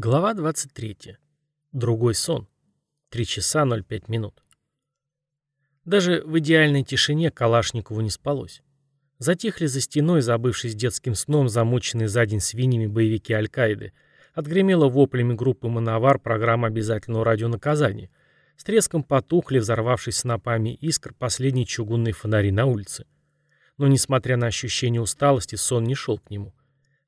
Глава 23. Другой сон. 3 часа 05 минут. Даже в идеальной тишине Калашникову не спалось. Затихли за стеной, забывшись детским сном, замученные за день свиньями боевики Аль-Каиды. Отгремела воплями группы «Мановар» программа обязательного радионаказания. С треском потухли, взорвавшись снопами искр, последние чугунные фонари на улице. Но, несмотря на ощущение усталости, сон не шел к нему.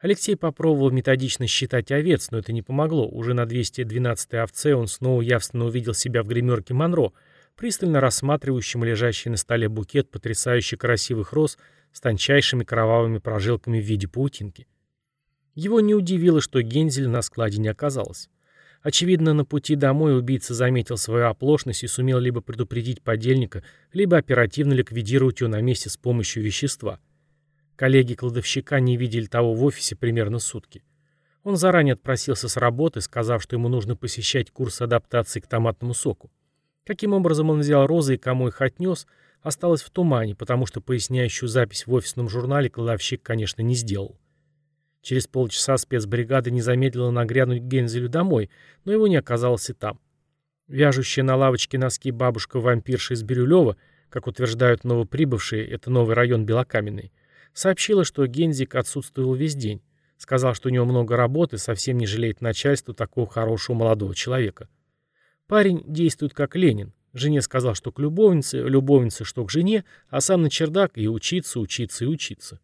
Алексей попробовал методично считать овец, но это не помогло. Уже на 212-й овце он снова явственно увидел себя в гримерке Монро, пристально рассматривающим лежащий на столе букет потрясающе красивых роз с тончайшими кровавыми прожилками в виде паутинки. Его не удивило, что Гензель на складе не оказалось. Очевидно, на пути домой убийца заметил свою оплошность и сумел либо предупредить подельника, либо оперативно ликвидировать его на месте с помощью вещества – Коллеги-кладовщика не видели того в офисе примерно сутки. Он заранее отпросился с работы, сказав, что ему нужно посещать курс адаптации к томатному соку. Каким образом он взял розы и кому их отнес, осталось в тумане, потому что поясняющую запись в офисном журнале кладовщик, конечно, не сделал. Через полчаса спецбригада не замедлила нагрянуть к Гензелю домой, но его не оказалось и там. Вяжущая на лавочке носки бабушка-вампирша из Бирюлева, как утверждают новоприбывшие, это новый район Белокаменный, Сообщила, что Гензик отсутствовал весь день. Сказал, что у него много работы, совсем не жалеет начальству такого хорошего молодого человека. Парень действует как Ленин. Жене сказал, что к любовнице, любовнице, что к жене, а сам на чердак и учиться, учиться и учиться.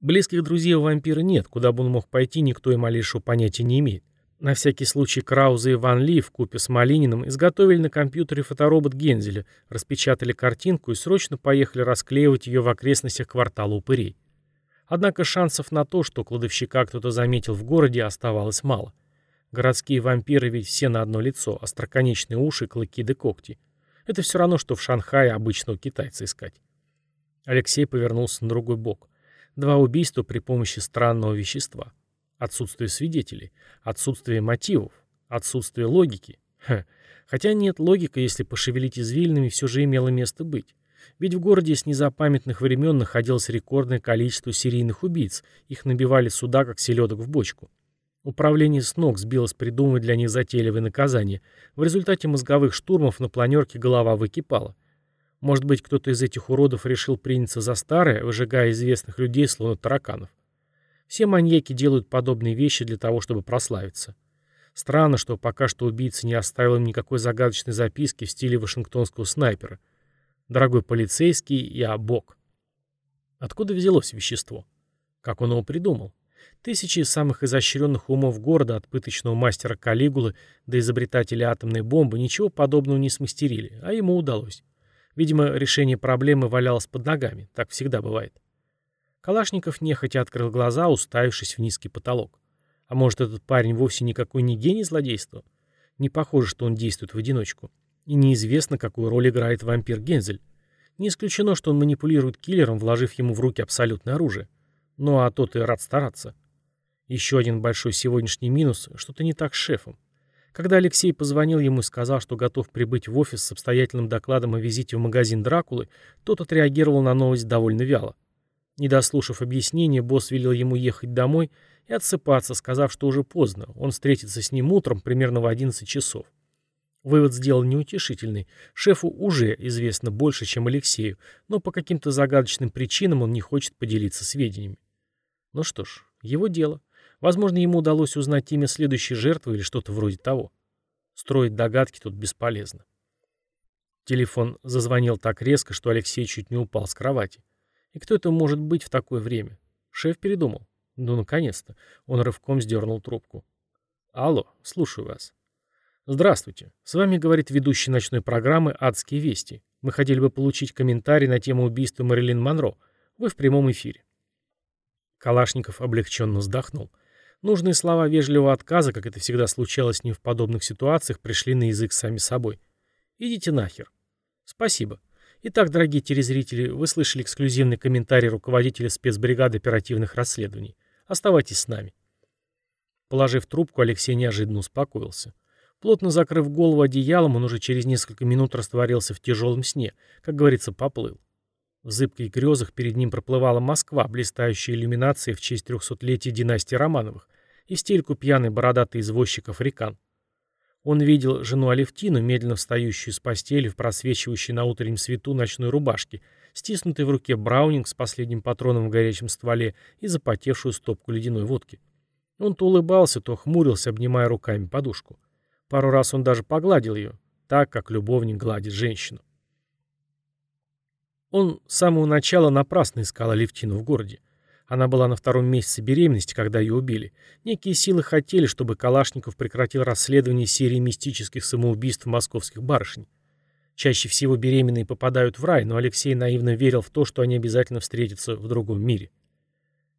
Близких друзей у вампира нет, куда бы он мог пойти, никто и малейшего понятия не имеет. На всякий случай Крауза и Ван Ли в купе с Малининым изготовили на компьютере фоторобот Гензеля, распечатали картинку и срочно поехали расклеивать ее в окрестностях квартала упырей. Однако шансов на то, что кладовщика кто-то заметил в городе, оставалось мало. Городские вампиры ведь все на одно лицо, остроконечные уши, клыки да когти. Это все равно, что в Шанхае обычного китайца искать. Алексей повернулся на другой бок. Два убийства при помощи странного вещества. Отсутствие свидетелей, отсутствие мотивов, отсутствие логики. Ха. Хотя нет, логика, если пошевелить извилинами, все же имела место быть. Ведь в городе с незапамятных времен находилось рекордное количество серийных убийц, их набивали сюда, как селедок в бочку. Управление с ног сбилось придумывать для них затейливое наказание. В результате мозговых штурмов на планерке голова выкипала. Может быть, кто-то из этих уродов решил приняться за старое, выжигая известных людей, словно тараканов. Все маньяки делают подобные вещи для того, чтобы прославиться. Странно, что пока что убийца не оставил им никакой загадочной записки в стиле вашингтонского снайпера. Дорогой полицейский, я бог. Откуда взялось вещество? Как он его придумал? Тысячи самых изощренных умов города, от пыточного мастера Калигулы до изобретателя атомной бомбы, ничего подобного не смастерили, а ему удалось. Видимо, решение проблемы валялось под ногами, так всегда бывает. Калашников нехотя открыл глаза, уставившись в низкий потолок. А может, этот парень вовсе никакой не гений злодейства? Не похоже, что он действует в одиночку. И неизвестно, какую роль играет вампир Гензель. Не исключено, что он манипулирует киллером, вложив ему в руки абсолютное оружие. Ну а тот и рад стараться. Еще один большой сегодняшний минус – что-то не так с шефом. Когда Алексей позвонил ему и сказал, что готов прибыть в офис с обстоятельным докладом о визите в магазин Дракулы, тот отреагировал на новость довольно вяло. Не дослушав объяснения, босс велел ему ехать домой и отсыпаться, сказав, что уже поздно, он встретится с ним утром примерно в 11 часов. Вывод сделал неутешительный. Шефу уже известно больше, чем Алексею, но по каким-то загадочным причинам он не хочет поделиться сведениями. Ну что ж, его дело. Возможно, ему удалось узнать имя следующей жертвы или что-то вроде того. Строить догадки тут бесполезно. Телефон зазвонил так резко, что Алексей чуть не упал с кровати. И кто это может быть в такое время? Шеф передумал. Ну, наконец-то. Он рывком сдернул трубку. Алло, слушаю вас. Здравствуйте. С вами говорит ведущий ночной программы «Адские вести». Мы хотели бы получить комментарий на тему убийства Мэрилин Монро. Вы в прямом эфире. Калашников облегченно вздохнул. Нужные слова вежливого отказа, как это всегда случалось с ним в подобных ситуациях, пришли на язык сами собой. «Идите нахер». «Спасибо. Итак, дорогие телезрители, вы слышали эксклюзивный комментарий руководителя спецбригады оперативных расследований. Оставайтесь с нами. Положив трубку, Алексей неожиданно успокоился. Плотно закрыв голову одеялом, он уже через несколько минут растворился в тяжелом сне, как говорится, поплыл. В зыбких грезах перед ним проплывала Москва, блистающая иллюминацией в честь трехсотлетия династии Романовых, и в стельку пьяный бородатый извозчик Африкан. Он видел жену Алевтину, медленно встающую с постели в просвечивающей на утреннем свету ночной рубашке, стиснутый в руке браунинг с последним патроном в горячем стволе и запотевшую стопку ледяной водки. Он то улыбался, то хмурился, обнимая руками подушку. Пару раз он даже погладил ее, так, как любовник гладит женщину. Он с самого начала напрасно искал Алевтину в городе. Она была на втором месяце беременности, когда ее убили. Некие силы хотели, чтобы Калашников прекратил расследование серии мистических самоубийств московских барышень. Чаще всего беременные попадают в рай, но Алексей наивно верил в то, что они обязательно встретятся в другом мире.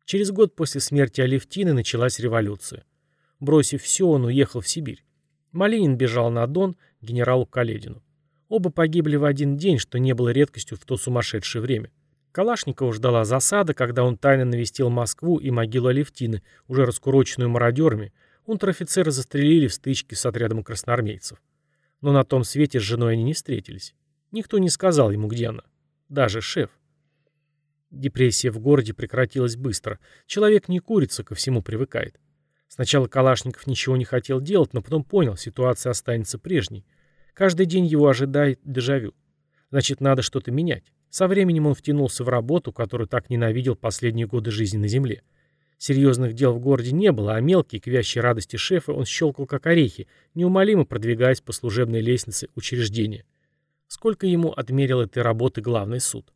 Через год после смерти Алевтины началась революция. Бросив все, он уехал в Сибирь. Малинин бежал на Дон генералу Каледину. Оба погибли в один день, что не было редкостью в то сумасшедшее время. Калашникова ждала засада, когда он тайно навестил Москву и могилу Алевтины, уже раскуроченную мародерами. Унтер-офицеры застрелили в стычке с отрядом красноармейцев. Но на том свете с женой они не встретились. Никто не сказал ему, где она. Даже шеф. Депрессия в городе прекратилась быстро. Человек не курица, ко всему привыкает. Сначала Калашников ничего не хотел делать, но потом понял, ситуация останется прежней. Каждый день его ожидает дежавю. Значит, надо что-то менять. Со временем он втянулся в работу, которую так ненавидел последние годы жизни на земле. Серьезных дел в городе не было, а мелкие, к вящей радости шефа, он щелкал как орехи, неумолимо продвигаясь по служебной лестнице учреждения. Сколько ему отмерил этой работы главный суд?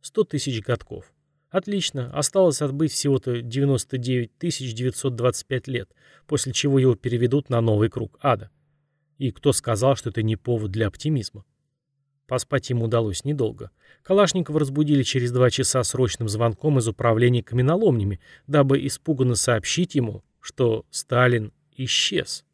Сто тысяч годков. Отлично, осталось отбыть всего-то 99 925 лет, после чего его переведут на новый круг ада. И кто сказал, что это не повод для оптимизма? Поспать ему удалось недолго. Калашникова разбудили через два часа срочным звонком из управления каменоломнями, дабы испуганно сообщить ему, что Сталин исчез.